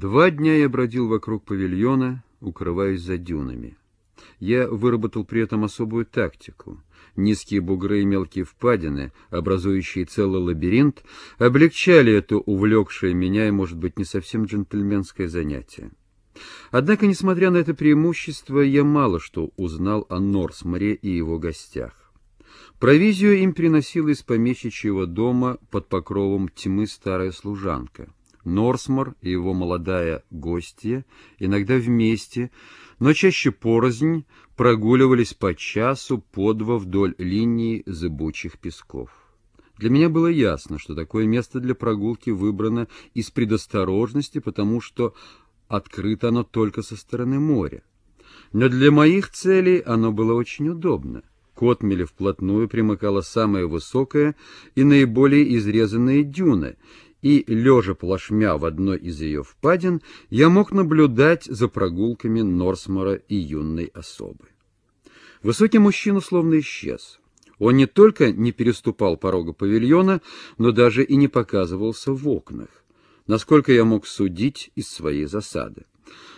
Два дня я бродил вокруг павильона, укрываясь за дюнами. Я выработал при этом особую тактику. Низкие бугры и мелкие впадины, образующие целый лабиринт, облегчали это увлекшее меня и, может быть, не совсем джентльменское занятие. Однако, несмотря на это преимущество, я мало что узнал о Норсморе и его гостях. Провизию им приносила из помещичьего дома под покровом тьмы старая служанка. Норсмор и его молодая гостья иногда вместе, но чаще порознь, прогуливались по часу по два вдоль линии зыбучих песков. Для меня было ясно, что такое место для прогулки выбрано из предосторожности, потому что открыто оно только со стороны моря. Но для моих целей оно было очень удобно. К вплотную примыкала самая высокая и наиболее изрезанная дюна, и, лежа плашмя в одной из ее впадин, я мог наблюдать за прогулками Норсмора и юной особы. Высокий мужчина словно исчез. Он не только не переступал порога павильона, но даже и не показывался в окнах насколько я мог судить из своей засады.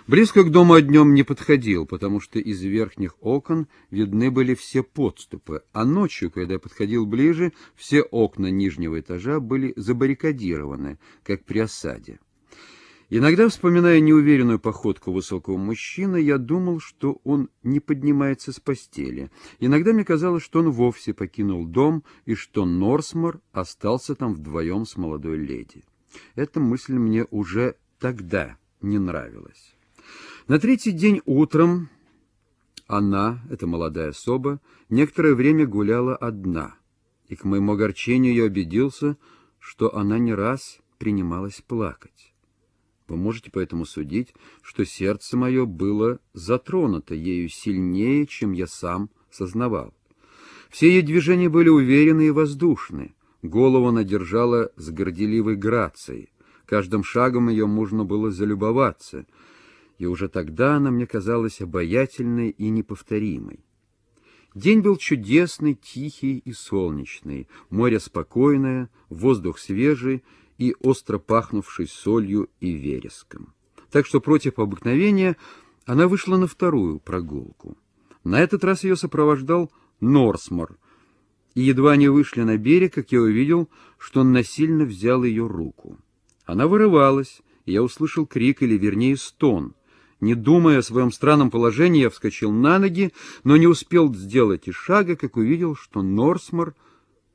Близко к дому днем не подходил, потому что из верхних окон видны были все подступы, а ночью, когда подходил ближе, все окна нижнего этажа были забаррикадированы, как при осаде. Иногда, вспоминая неуверенную походку высокого мужчины, я думал, что он не поднимается с постели. Иногда мне казалось, что он вовсе покинул дом и что Норсмор остался там вдвоем с молодой леди. Эта мысль мне уже тогда не нравилась. На третий день утром она, эта молодая особа, некоторое время гуляла одна, и к моему огорчению я убедился, что она не раз принималась плакать. Вы можете поэтому судить, что сердце мое было затронуто ею сильнее, чем я сам сознавал. Все ее движения были уверены и воздушны, Голову она держала с горделивой грацией. Каждым шагом ее можно было залюбоваться, и уже тогда она мне казалась обаятельной и неповторимой. День был чудесный, тихий и солнечный, море спокойное, воздух свежий и остро пахнувший солью и вереском. Так что против обыкновения она вышла на вторую прогулку. На этот раз ее сопровождал Норсмор, и едва не вышли на берег, как я увидел, что он насильно взял ее руку. Она вырывалась, и я услышал крик, или вернее стон. Не думая о своем странном положении, я вскочил на ноги, но не успел сделать и шага, как увидел, что Норсмор,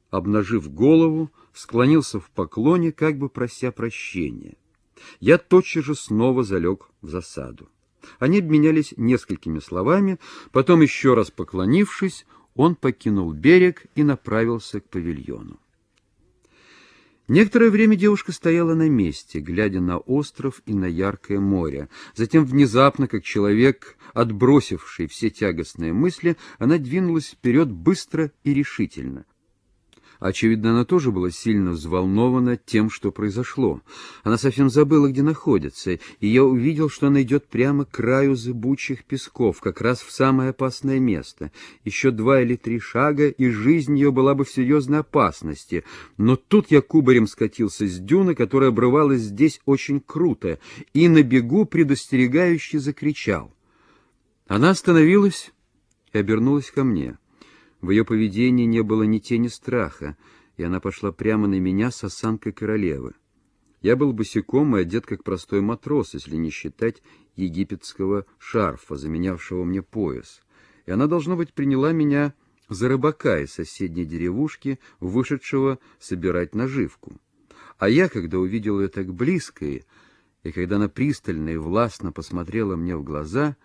обнажив голову, склонился в поклоне, как бы прося прощения. Я тотчас же снова залег в засаду. Они обменялись несколькими словами, потом, еще раз поклонившись, он покинул берег и направился к павильону. Некоторое время девушка стояла на месте, глядя на остров и на яркое море. Затем внезапно, как человек, отбросивший все тягостные мысли, она двинулась вперед быстро и решительно. Очевидно, она тоже была сильно взволнована тем, что произошло. Она совсем забыла, где находится, и я увидел, что она идет прямо к краю зыбучих песков, как раз в самое опасное место. Еще два или три шага, и жизнь ее была бы в серьезной опасности. Но тут я кубарем скатился с дюны, которая обрывалась здесь очень круто, и на бегу предостерегающе закричал. Она остановилась и обернулась ко мне. В ее поведении не было ни тени страха, и она пошла прямо на меня с осанкой королевы. Я был босиком и одет как простой матрос, если не считать египетского шарфа, заменявшего мне пояс. И она, должно быть, приняла меня за рыбака из соседней деревушки, вышедшего собирать наживку. А я, когда увидел ее так близко, и когда она пристально и властно посмотрела мне в глаза,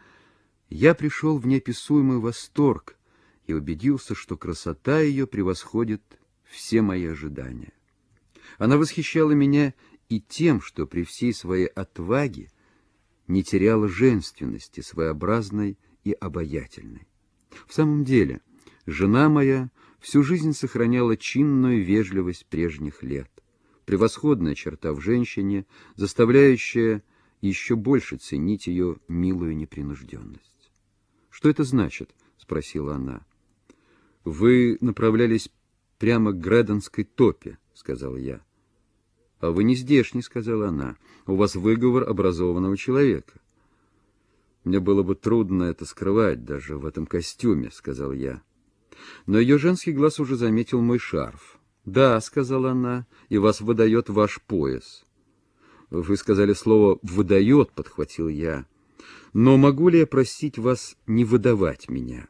я пришел в неописуемый восторг — и убедился, что красота ее превосходит все мои ожидания. Она восхищала меня и тем, что при всей своей отваге не теряла женственности, своеобразной и обаятельной. В самом деле, жена моя всю жизнь сохраняла чинную вежливость прежних лет, превосходная черта в женщине, заставляющая еще больше ценить ее милую непринужденность. «Что это значит?» — спросила она. Вы направлялись прямо к Грэденской топе, — сказал я. «А вы не здешний», — сказала она. «У вас выговор образованного человека». «Мне было бы трудно это скрывать даже в этом костюме», — сказал я. Но ее женский глаз уже заметил мой шарф. «Да», — сказала она, — «и вас выдает ваш пояс». «Вы сказали слово «выдает», — подхватил я. «Но могу ли я просить вас не выдавать меня?»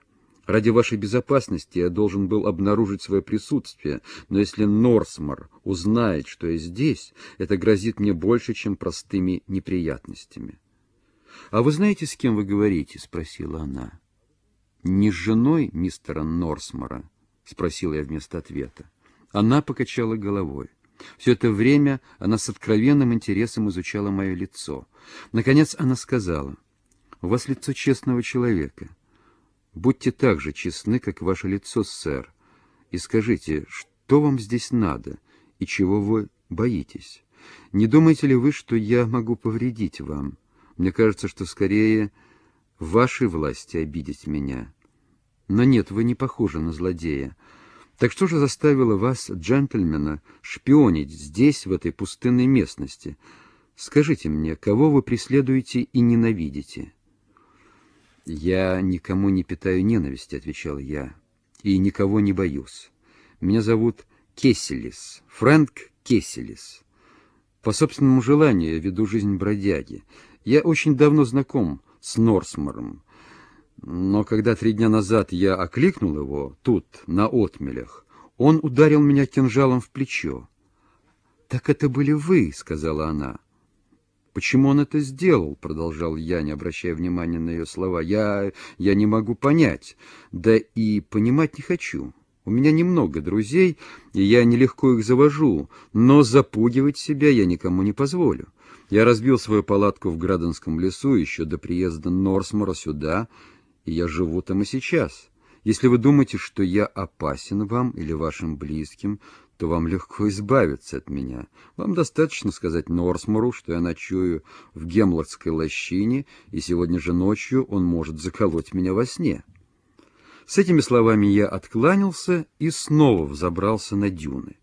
Ради вашей безопасности я должен был обнаружить свое присутствие, но если Норсмор узнает, что я здесь, это грозит мне больше, чем простыми неприятностями. — А вы знаете, с кем вы говорите? — спросила она. — Не с женой мистера Норсмора? — спросила я вместо ответа. Она покачала головой. Все это время она с откровенным интересом изучала мое лицо. Наконец она сказала, «У вас лицо честного человека». Будьте так же честны, как ваше лицо, сэр, и скажите, что вам здесь надо и чего вы боитесь. Не думаете ли вы, что я могу повредить вам? Мне кажется, что скорее в вашей власти обидеть меня. Но нет, вы не похожи на злодея. Так что же заставило вас, джентльмена, шпионить здесь, в этой пустынной местности? Скажите мне, кого вы преследуете и ненавидите?» «Я никому не питаю ненависти», — отвечал я, — «и никого не боюсь. Меня зовут Кесселис, Фрэнк Кесселис. По собственному желанию я веду жизнь бродяги. Я очень давно знаком с Норсмором, но когда три дня назад я окликнул его тут, на отмелях, он ударил меня кинжалом в плечо. «Так это были вы», — сказала она. «Почему он это сделал?» — продолжал я, не обращая внимания на ее слова. «Я... я не могу понять. Да и понимать не хочу. У меня немного друзей, и я нелегко их завожу, но запугивать себя я никому не позволю. Я разбил свою палатку в Градонском лесу еще до приезда Норсмора сюда, и я живу там и сейчас. Если вы думаете, что я опасен вам или вашим близким, то вам легко избавиться от меня. Вам достаточно сказать Норсмору, что я ночую в Гемлордской лощине, и сегодня же ночью он может заколоть меня во сне. С этими словами я откланялся и снова взобрался на дюны.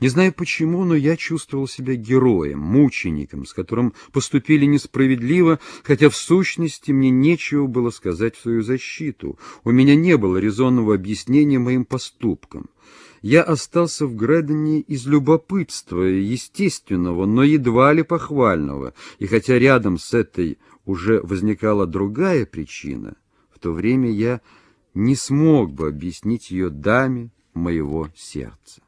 Не знаю почему, но я чувствовал себя героем, мучеником, с которым поступили несправедливо, хотя в сущности мне нечего было сказать в свою защиту. У меня не было резонного объяснения моим поступкам. Я остался в Грэдене из любопытства, естественного, но едва ли похвального, и хотя рядом с этой уже возникала другая причина, в то время я не смог бы объяснить ее даме моего сердца.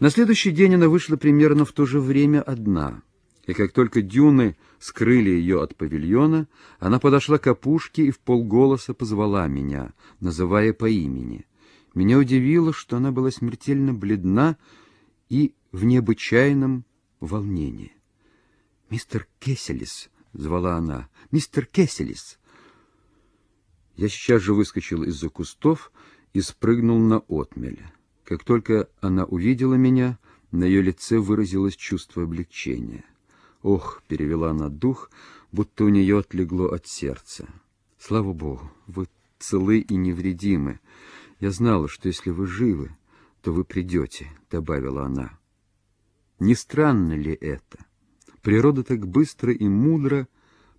На следующий день она вышла примерно в то же время одна, и как только дюны скрыли ее от павильона, она подошла к опушке и в полголоса позвала меня, называя по имени. Меня удивило, что она была смертельно бледна и в необычайном волнении. «Мистер Кесселис!» — звала она. «Мистер Кесселис!» Я сейчас же выскочил из-за кустов и спрыгнул на отмель. Как только она увидела меня, на ее лице выразилось чувство облегчения. «Ох!» — перевела она дух, будто у нее отлегло от сердца. «Слава Богу, вы целы и невредимы. Я знала, что если вы живы, то вы придете», — добавила она. Не странно ли это? Природа так быстро и мудро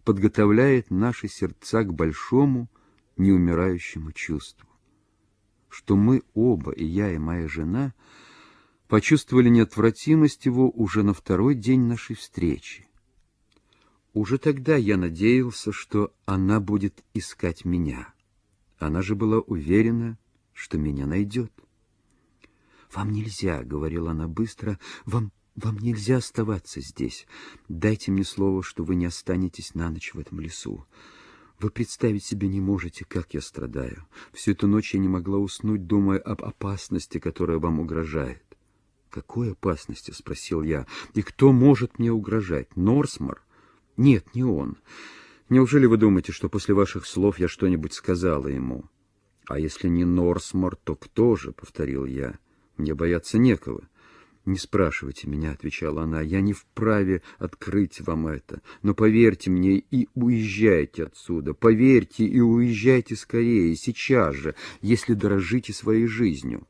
подготовляет наши сердца к большому, неумирающему чувству что мы оба, и я, и моя жена, почувствовали неотвратимость его уже на второй день нашей встречи. Уже тогда я надеялся, что она будет искать меня. Она же была уверена, что меня найдет. «Вам нельзя», — говорила она быстро, — «вам, вам нельзя оставаться здесь. Дайте мне слово, что вы не останетесь на ночь в этом лесу. Вы представить себе не можете, как я страдаю. Всю эту ночь я не могла уснуть, думая об опасности, которая вам угрожает. «Какой опасности?» — спросил я. «И кто может мне угрожать? Норсмор?» «Нет, не он. Неужели вы думаете, что после ваших слов я что-нибудь сказала ему? А если не Норсмор, то кто же, — повторил я. Мне бояться некого. «Не спрашивайте меня», — отвечала она, — «я не вправе открыть вам это, но поверьте мне и уезжайте отсюда, поверьте и уезжайте скорее, сейчас же, если дорожите своей жизнью».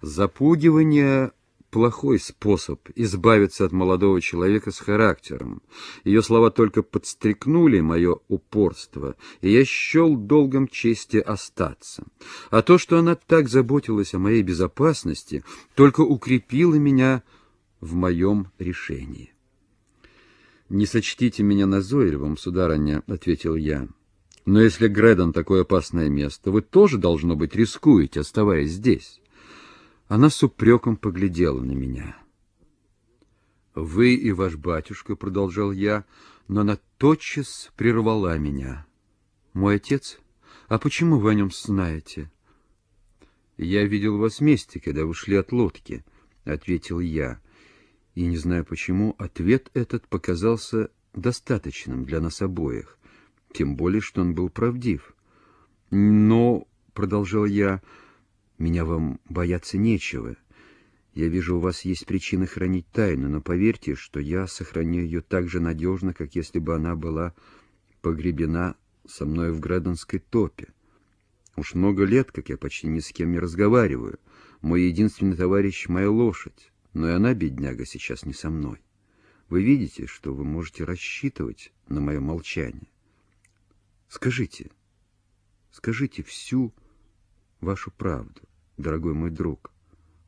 Запугивание плохой способ избавиться от молодого человека с характером. Ее слова только подстрекнули мое упорство, и я счел долгом чести остаться. А то, что она так заботилась о моей безопасности, только укрепило меня в моем решении. «Не сочтите меня назойливым, сударыня», — ответил я. «Но если Гредон такое опасное место, вы тоже, должно быть, рискуете, оставаясь здесь». Она с упреком поглядела на меня. «Вы и ваш батюшка», — продолжал я, но она тотчас прервала меня. «Мой отец? А почему вы о нем знаете?» «Я видел вас вместе, когда вы шли от лодки», — ответил я. И, не знаю почему, ответ этот показался достаточным для нас обоих, тем более, что он был правдив. «Но», — продолжал я, — меня вам бояться нечего. Я вижу, у вас есть причины хранить тайну, но поверьте, что я сохраню ее так же надежно, как если бы она была погребена со мной в Градонской топе. Уж много лет, как я почти ни с кем не разговариваю. Мой единственный товарищ — моя лошадь, но и она, бедняга, сейчас не со мной. Вы видите, что вы можете рассчитывать на мое молчание. Скажите, скажите всю вашу правду, дорогой мой друг.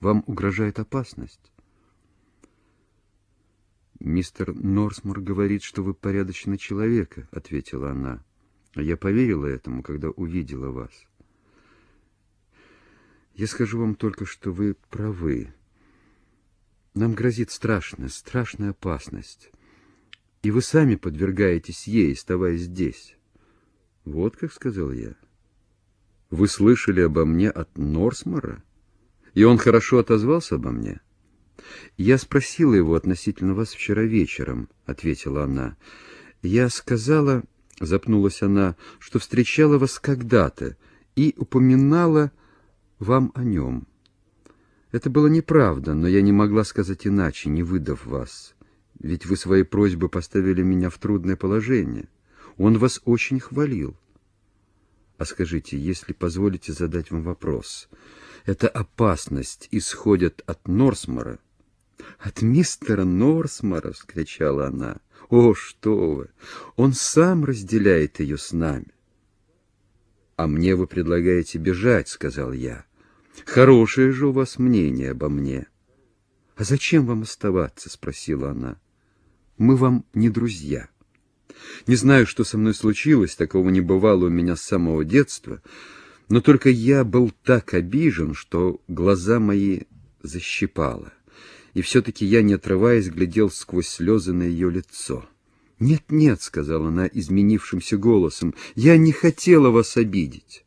Вам угрожает опасность. «Мистер Норсмор говорит, что вы порядочный человек», — ответила она. «Я поверила этому, когда увидела вас. Я скажу вам только, что вы правы. Нам грозит страшная, страшная опасность, и вы сами подвергаетесь ей, оставаясь здесь». «Вот как», — сказал я. Вы слышали обо мне от Норсмора? И он хорошо отозвался обо мне? Я спросила его относительно вас вчера вечером, ответила она. Я сказала, запнулась она, что встречала вас когда-то и упоминала вам о нем. Это было неправда, но я не могла сказать иначе, не выдав вас. Ведь вы своей просьбой поставили меня в трудное положение. Он вас очень хвалил. А скажите, если позволите задать вам вопрос, эта опасность исходит от Норсмора? От мистера Норсмора, вскричала она. О, что вы! Он сам разделяет ее с нами. А мне вы предлагаете бежать, сказал я. Хорошее же у вас мнение обо мне. А зачем вам оставаться, спросила она. Мы вам не друзья. Не знаю, что со мной случилось, такого не бывало у меня с самого детства, но только я был так обижен, что глаза мои защипало. И все-таки я, не отрываясь, глядел сквозь слезы на ее лицо. «Нет, нет», — сказала она изменившимся голосом, — «я не хотела вас обидеть».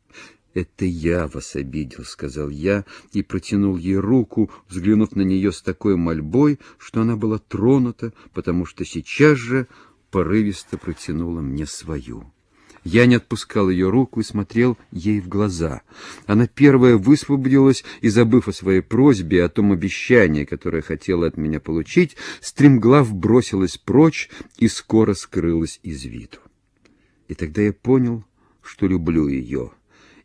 «Это я вас обидел», — сказал я и протянул ей руку, взглянув на нее с такой мольбой, что она была тронута, потому что сейчас же порывисто протянула мне свою. Я не отпускал ее руку и смотрел ей в глаза. Она первая высвободилась и, забыв о своей просьбе о том обещании, которое хотела от меня получить, стремглав бросилась прочь и скоро скрылась из виду. И тогда я понял, что люблю ее,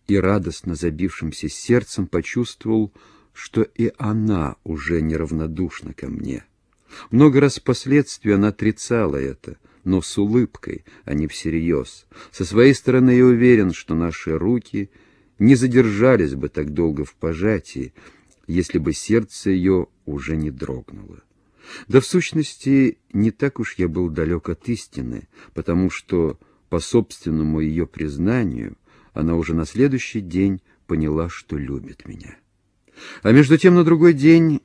и радостно забившимся сердцем почувствовал, что и она уже неравнодушна ко мне. Много раз впоследствии она отрицала это, но с улыбкой, а не всерьез. Со своей стороны я уверен, что наши руки не задержались бы так долго в пожатии, если бы сердце ее уже не дрогнуло. Да в сущности, не так уж я был далек от истины, потому что, по собственному ее признанию, она уже на следующий день поняла, что любит меня. А между тем на другой день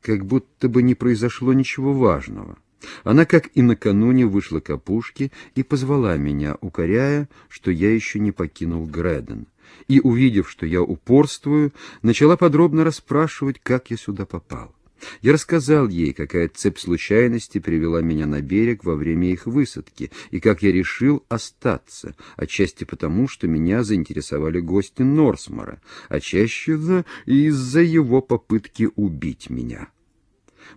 как будто бы не произошло ничего важного. Она, как и накануне, вышла к опушке и позвала меня, укоряя, что я еще не покинул Грэден. И, увидев, что я упорствую, начала подробно расспрашивать, как я сюда попал. Я рассказал ей, какая цепь случайностей привела меня на берег во время их высадки, и как я решил остаться, отчасти потому, что меня заинтересовали гости Норсмора, а чаще из-за его попытки убить меня.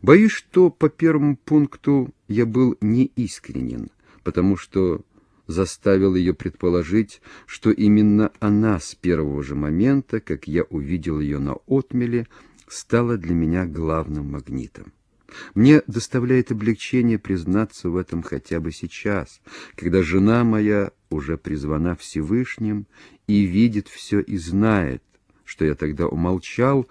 Боюсь, что по первому пункту я был неискренен, потому что заставил ее предположить, что именно она с первого же момента, как я увидел ее на отмеле, стала для меня главным магнитом. Мне доставляет облегчение признаться в этом хотя бы сейчас, когда жена моя уже призвана Всевышним и видит все и знает, что я тогда умолчал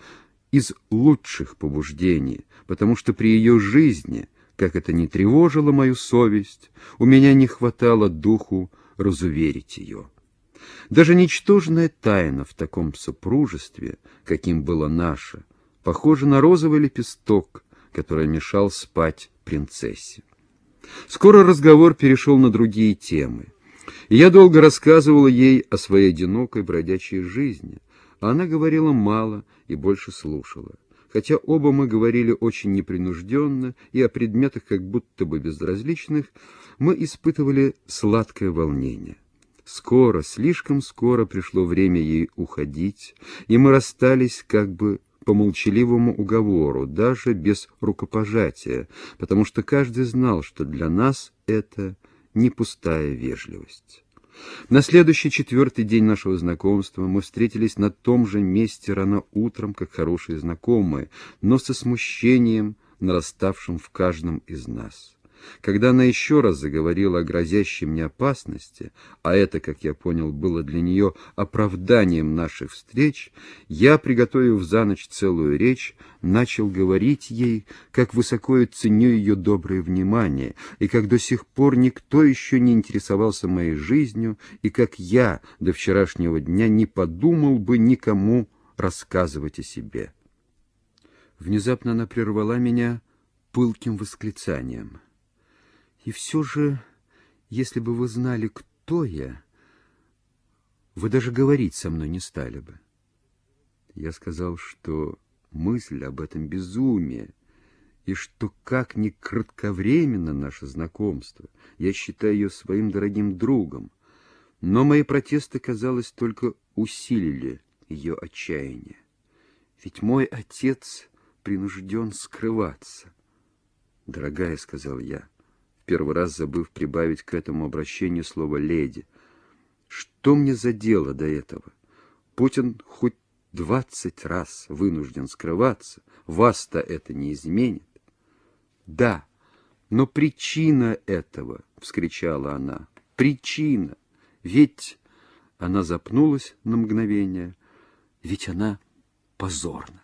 из лучших побуждений, потому что при ее жизни, как это не тревожило мою совесть, у меня не хватало духу разуверить ее. Даже ничтожная тайна в таком супружестве, каким было наше, похоже на розовый лепесток, который мешал спать принцессе. Скоро разговор перешел на другие темы, и я долго рассказывала ей о своей одинокой бродячей жизни, а она говорила мало и больше слушала. Хотя оба мы говорили очень непринужденно и о предметах как будто бы безразличных, мы испытывали сладкое волнение. Скоро, слишком скоро пришло время ей уходить, и мы расстались как бы по молчаливому уговору, даже без рукопожатия, потому что каждый знал, что для нас это не пустая вежливость. На следующий четвертый день нашего знакомства мы встретились на том же месте рано утром, как хорошие знакомые, но со смущением, нараставшим в каждом из нас. Когда она еще раз заговорила о грозящей мне опасности, а это, как я понял, было для нее оправданием наших встреч, я, приготовив за ночь целую речь, начал говорить ей, как высоко я ценю ее доброе внимание, и как до сих пор никто еще не интересовался моей жизнью, и как я до вчерашнего дня не подумал бы никому рассказывать о себе. Внезапно она прервала меня пылким восклицанием — и все же, если бы вы знали, кто я, вы даже говорить со мной не стали бы. Я сказал, что мысль об этом безумие, и что как ни кратковременно наше знакомство, я считаю ее своим дорогим другом, но мои протесты, казалось, только усилили ее отчаяние. Ведь мой отец принужден скрываться. «Дорогая», — сказал я, — первый раз забыв прибавить к этому обращению слово «леди». Что мне за дело до этого? Путин хоть двадцать раз вынужден скрываться, вас-то это не изменит. Да, но причина этого, — вскричала она, — причина, ведь... Она запнулась на мгновение, ведь она позорна.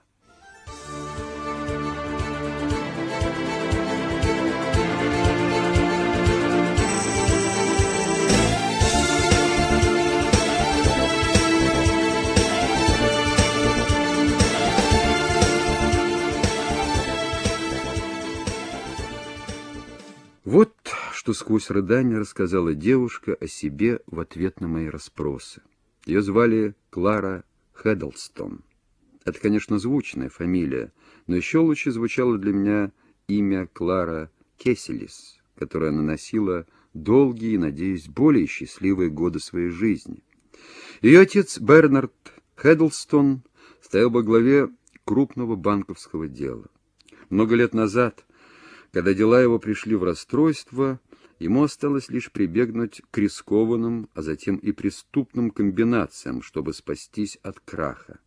Вот что сквозь рыдание рассказала девушка о себе в ответ на мои расспросы. Ее звали Клара Хеддлстон. Это, конечно, звучная фамилия, но еще лучше звучало для меня имя Клара Кеселис, которое она носила долгие надеюсь, более счастливые годы своей жизни. Ее отец Бернард Хеддлстон стоял во главе крупного банковского дела. Много лет назад когда дела его пришли в расстройство, ему осталось лишь прибегнуть к рискованным, а затем и преступным комбинациям, чтобы спастись от краха.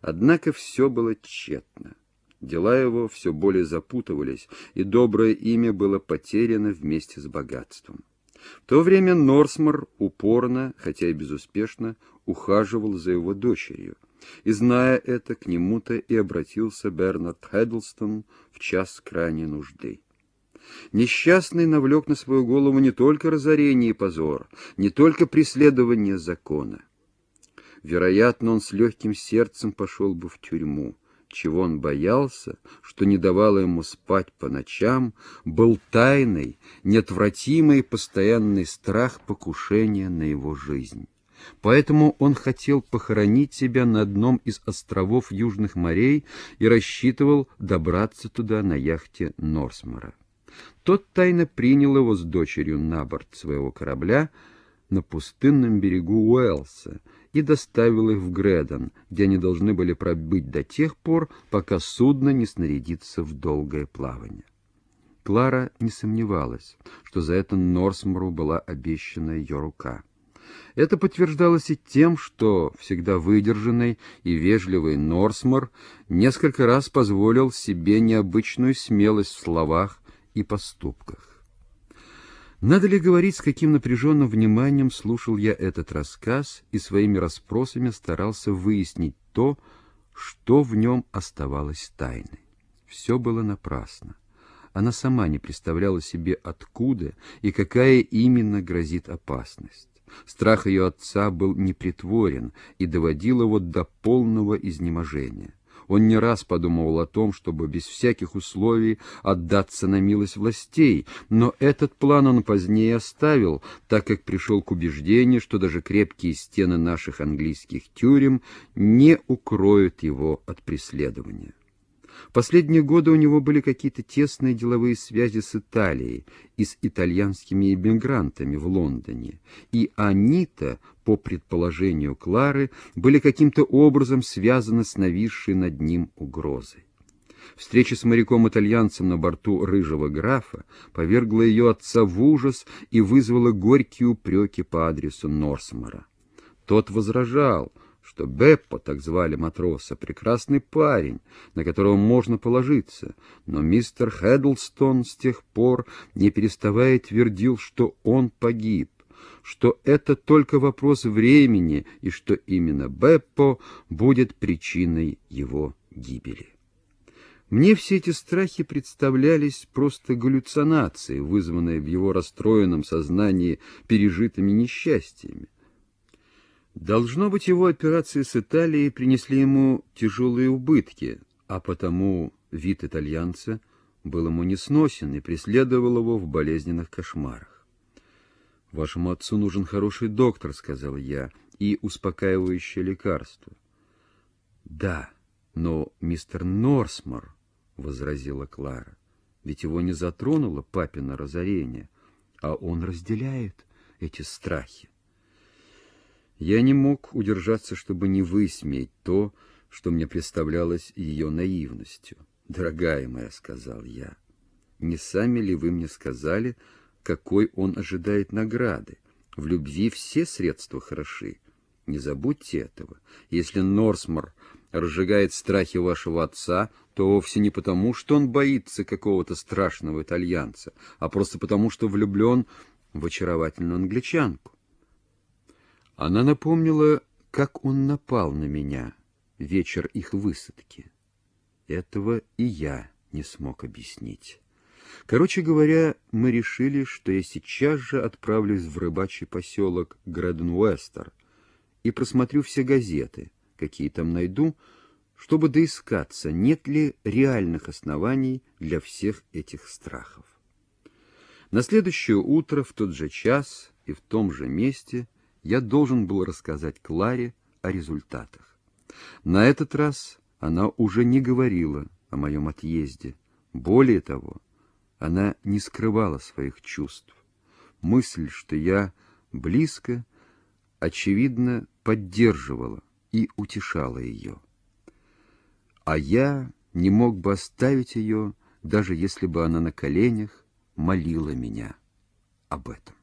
Однако все было тщетно. Дела его все более запутывались, и доброе имя было потеряно вместе с богатством. В то время Норсмор упорно, хотя и безуспешно, ухаживал за его дочерью. И, зная это, к нему-то и обратился Бернард Хеддлстон в час крайней нужды. Несчастный навлек на свою голову не только разорение и позор, не только преследование закона. Вероятно, он с легким сердцем пошел бы в тюрьму, чего он боялся, что не давало ему спать по ночам, был тайный, неотвратимый постоянный страх покушения на его жизнь. Поэтому он хотел похоронить себя на одном из островов Южных морей и рассчитывал добраться туда на яхте Норсмора. Тот тайно принял его с дочерью на борт своего корабля на пустынном берегу Уэлса и доставил их в Гредон, где они должны были пробыть до тех пор, пока судно не снарядится в долгое плавание. Клара не сомневалась, что за это Норсмору была обещана ее рука. Это подтверждалось и тем, что всегда выдержанный и вежливый Норсмор несколько раз позволил себе необычную смелость в словах и поступках. Надо ли говорить, с каким напряженным вниманием слушал я этот рассказ и своими расспросами старался выяснить то, что в нем оставалось тайной. Все было напрасно. Она сама не представляла себе, откуда и какая именно грозит опасность. Страх ее отца был непритворен и доводил его до полного изнеможения. Он не раз подумывал о том, чтобы без всяких условий отдаться на милость властей, но этот план он позднее оставил, так как пришел к убеждению, что даже крепкие стены наших английских тюрем не укроют его от преследования. Последние годы у него были какие-то тесные деловые связи с Италией и с итальянскими иммигрантами в Лондоне, и они-то, по предположению Клары, были каким-то образом связаны с нависшей над ним угрозой. Встреча с моряком-итальянцем на борту рыжего графа повергла ее отца в ужас и вызвала горькие упреки по адресу Норсмора. Тот возражал, что Беппо, так звали матроса, прекрасный парень, на которого можно положиться, но мистер Хеддлстон с тех пор, не переставая, твердил, что он погиб, что это только вопрос времени и что именно Беппо будет причиной его гибели. Мне все эти страхи представлялись просто галлюцинацией, вызванные в его расстроенном сознании пережитыми несчастьями. Должно быть, его операции с Италией принесли ему тяжелые убытки, а потому вид итальянца был ему несносен и преследовал его в болезненных кошмарах. «Вашему отцу нужен хороший доктор», — сказал я, — «и успокаивающее лекарство». «Да, но мистер Норсмор», — возразила Клара, — «ведь его не затронуло папино разорение, а он разделяет эти страхи». Я не мог удержаться, чтобы не высмеять то, что мне представлялось ее наивностью. «Дорогая моя», — сказал я, — «не сами ли вы мне сказали, какой он ожидает награды? В любви все средства хороши. Не забудьте этого. Если Норсмор разжигает страхи вашего отца, то вовсе не потому, что он боится какого-то страшного итальянца, а просто потому, что влюблен в очаровательную англичанку. Она напомнила, как он напал на меня вечер их высадки. Этого и я не смог объяснить. Короче говоря, мы решили, что я сейчас же отправлюсь в рыбачий поселок Грэден-Уэстер и просмотрю все газеты, какие там найду, чтобы доискаться, нет ли реальных оснований для всех этих страхов. На следующее утро, в тот же час и в том же месте – я должен был рассказать Кларе о результатах. На этот раз она уже не говорила о моем отъезде. Более того, она не скрывала своих чувств. Мысль, что я близко, очевидно, поддерживала и утешала ее. А я не мог бы оставить ее, даже если бы она на коленях молила меня об этом.